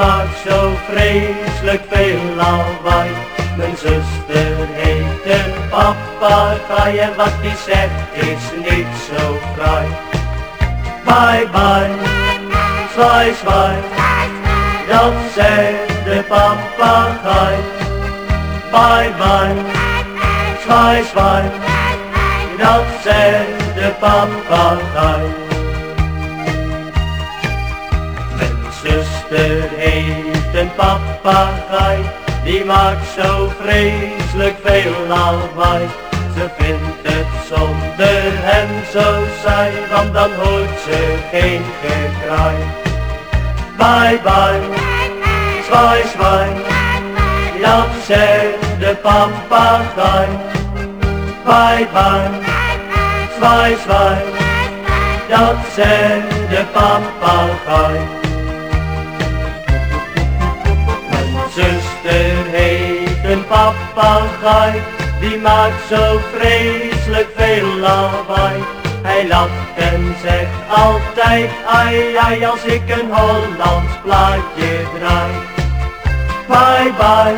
maakt zo vreselijk veel lawaai. Mijn zuster heeft een papegaai en wat die zegt is niet zo fraai. Bye bye, zwaai zwaai, dat zegt de papegaai. Bye bye, zwaai zwaai, dat zegt de papegaai. Mijn zuster heeft een papegaai, die maakt zo vreselijk veel lawaai. Ze vindt zonder hem zo saai, want dan hoort ze geen gekraai. Bye bye, zwaai zwaai, dat zegt de papegaai. Bye bye, zwaai zwaai, dat zegt de papegaai. Mijn zuster heeft een papegaai, die maakt zo veel lawaai. Hij lacht en zegt altijd ai ai als ik een Hollands plaatje draai. Bye bye,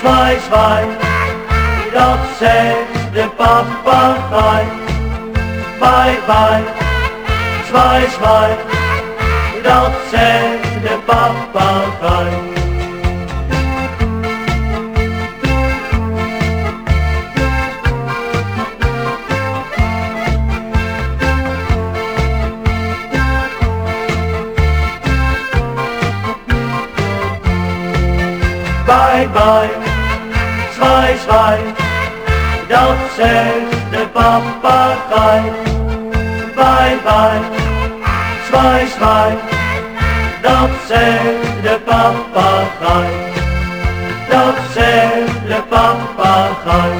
zwaai zwaai, dat zegt de papegaai. Bye bye, zwaai zwaai, dat zegt de papegaai. Bye bye, zwaai zwaai, dat zegt de papegaai. Bye bye, zwaai zwaai, dat zegt de papegaai. Dat zegt de papegaai.